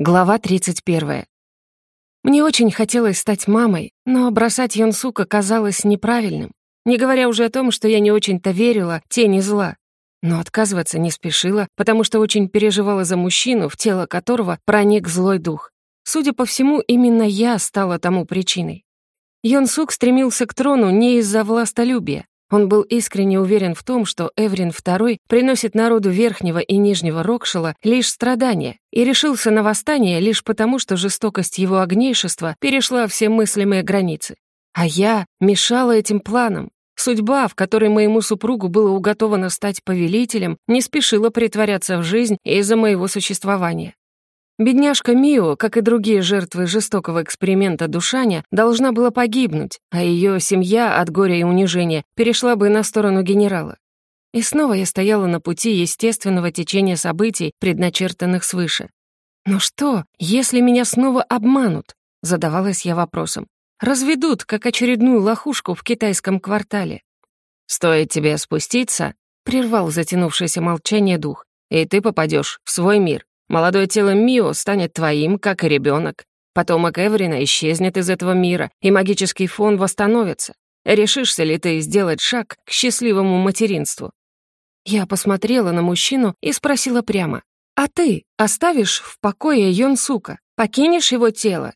Глава 31. Мне очень хотелось стать мамой, но бросать Йонсука казалось неправильным, не говоря уже о том, что я не очень-то верила тени зла. Но отказываться не спешила, потому что очень переживала за мужчину, в тело которого проник злой дух. Судя по всему, именно я стала тому причиной. Йонсук стремился к трону не из-за властолюбия, он был искренне уверен в том, что Эврин II приносит народу Верхнего и Нижнего Рокшела лишь страдания, и решился на восстание лишь потому, что жестокость его огнейшества перешла все мыслимые границы. А я мешала этим планам. Судьба, в которой моему супругу было уготовано стать повелителем, не спешила притворяться в жизнь из-за моего существования. Бедняжка Мио, как и другие жертвы жестокого эксперимента Душаня, должна была погибнуть, а ее семья от горя и унижения перешла бы на сторону генерала. И снова я стояла на пути естественного течения событий, предначертанных свыше. «Но что, если меня снова обманут?» — задавалась я вопросом. «Разведут, как очередную лохушку в китайском квартале». «Стоит тебе спуститься», — прервал затянувшееся молчание дух, «и ты попадешь в свой мир. Молодое тело Мио станет твоим, как и ребенок. Потомок Эврина исчезнет из этого мира, и магический фон восстановится. Решишься ли ты сделать шаг к счастливому материнству?» Я посмотрела на мужчину и спросила прямо. «А ты оставишь в покое Йонсука? Покинешь его тело?»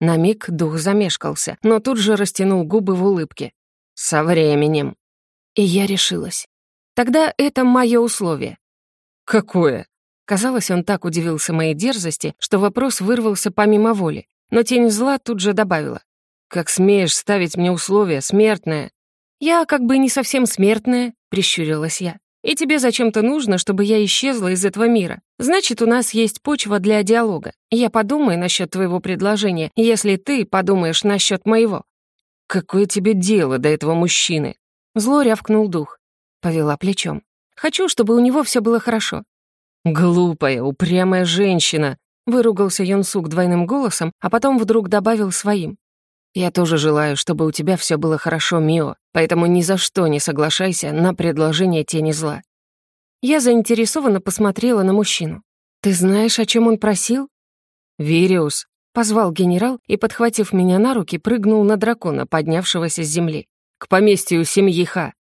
На миг дух замешкался, но тут же растянул губы в улыбке. «Со временем». И я решилась. «Тогда это мое условие». «Какое?» Казалось, он так удивился моей дерзости, что вопрос вырвался помимо воли. Но тень зла тут же добавила. «Как смеешь ставить мне условия, смертная?» «Я как бы не совсем смертная», — прищурилась я. «И тебе зачем-то нужно, чтобы я исчезла из этого мира. Значит, у нас есть почва для диалога. Я подумаю насчет твоего предложения, если ты подумаешь насчет моего». «Какое тебе дело до этого мужчины?» Зло рявкнул дух. Повела плечом. «Хочу, чтобы у него все было хорошо. «Глупая, упрямая женщина!» — выругался Йонсук двойным голосом, а потом вдруг добавил своим. «Я тоже желаю, чтобы у тебя все было хорошо, Мио, поэтому ни за что не соглашайся на предложение тени зла». Я заинтересованно посмотрела на мужчину. «Ты знаешь, о чем он просил?» «Вириус», — позвал генерал и, подхватив меня на руки, прыгнул на дракона, поднявшегося с земли. «К поместью семьи Ха».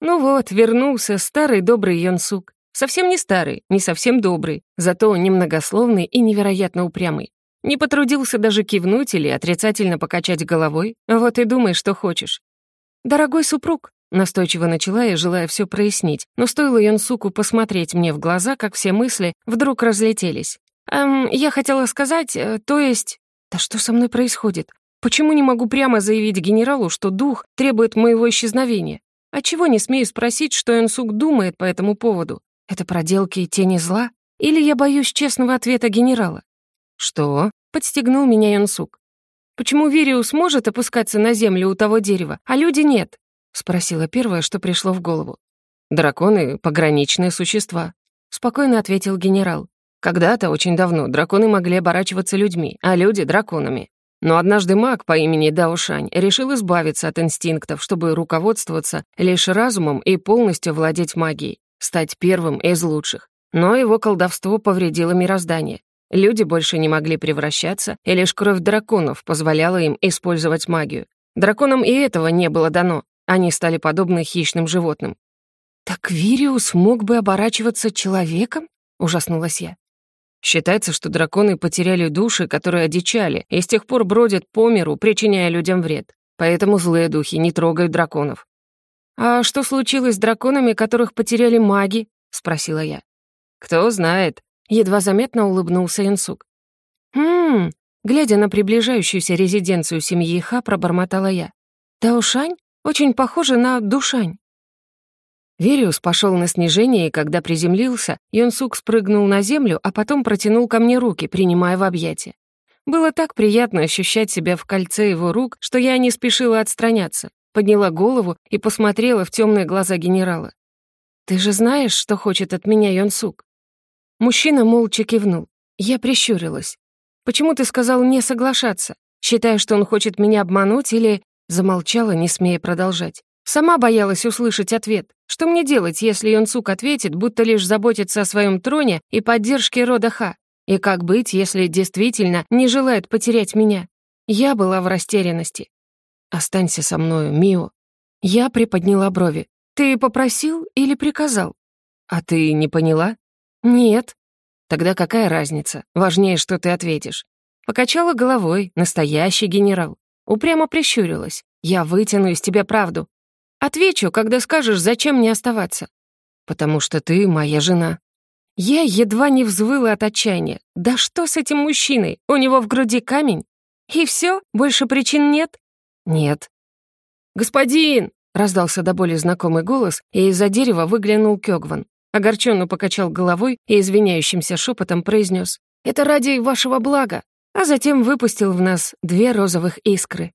Ну вот, вернулся старый добрый Йонсук. Совсем не старый, не совсем добрый, зато немногословный и невероятно упрямый. Не потрудился даже кивнуть или отрицательно покачать головой. Вот и думай, что хочешь. «Дорогой супруг», — настойчиво начала я, желая все прояснить, но стоило Йонсуку посмотреть мне в глаза, как все мысли вдруг разлетелись. «Эм, я хотела сказать, э, то есть...» «Да что со мной происходит? Почему не могу прямо заявить генералу, что дух требует моего исчезновения? А чего не смею спросить, что Йонсук думает по этому поводу? Это проделки и тени зла? Или я боюсь честного ответа генерала? Что? Подстегнул меня Янсук. Почему Вириус может опускаться на землю у того дерева, а люди нет? Спросила первое, что пришло в голову. Драконы — пограничные существа. Спокойно ответил генерал. Когда-то, очень давно, драконы могли оборачиваться людьми, а люди — драконами. Но однажды маг по имени Даошань решил избавиться от инстинктов, чтобы руководствоваться лишь разумом и полностью владеть магией стать первым из лучших. Но его колдовство повредило мироздание. Люди больше не могли превращаться, и лишь кровь драконов позволяла им использовать магию. Драконам и этого не было дано. Они стали подобны хищным животным. «Так Вириус мог бы оборачиваться человеком?» — ужаснулась я. Считается, что драконы потеряли души, которые одичали, и с тех пор бродят по миру, причиняя людям вред. Поэтому злые духи не трогают драконов. «А что случилось с драконами, которых потеряли маги?» — спросила я. «Кто знает», — едва заметно улыбнулся Инсук. «Хм...» — глядя на приближающуюся резиденцию семьи Ха, пробормотала я. «Таушань? Очень похоже на Душань». Вериус пошел на снижение, и когда приземлился, Йонсук спрыгнул на землю, а потом протянул ко мне руки, принимая в объятия. Было так приятно ощущать себя в кольце его рук, что я не спешила отстраняться подняла голову и посмотрела в темные глаза генерала. «Ты же знаешь, что хочет от меня Йонсук?» Мужчина молча кивнул. Я прищурилась. «Почему ты сказал не соглашаться? Считая, что он хочет меня обмануть или...» Замолчала, не смея продолжать. Сама боялась услышать ответ. Что мне делать, если Йонсук ответит, будто лишь заботится о своем троне и поддержке рода Ха? И как быть, если действительно не желает потерять меня? Я была в растерянности. «Останься со мною, Мио». Я приподняла брови. «Ты попросил или приказал?» «А ты не поняла?» «Нет». «Тогда какая разница? Важнее, что ты ответишь». Покачала головой, настоящий генерал. Упрямо прищурилась. «Я вытяну из тебя правду. Отвечу, когда скажешь, зачем мне оставаться. Потому что ты моя жена». Я едва не взвыла от отчаяния. Да что с этим мужчиной? У него в груди камень? И все? Больше причин нет? Нет. «Господин!» — раздался до боли знакомый голос, и из-за дерева выглянул Кёгван. Огорченно покачал головой и извиняющимся шепотом произнес: «Это ради вашего блага!» А затем выпустил в нас две розовых искры.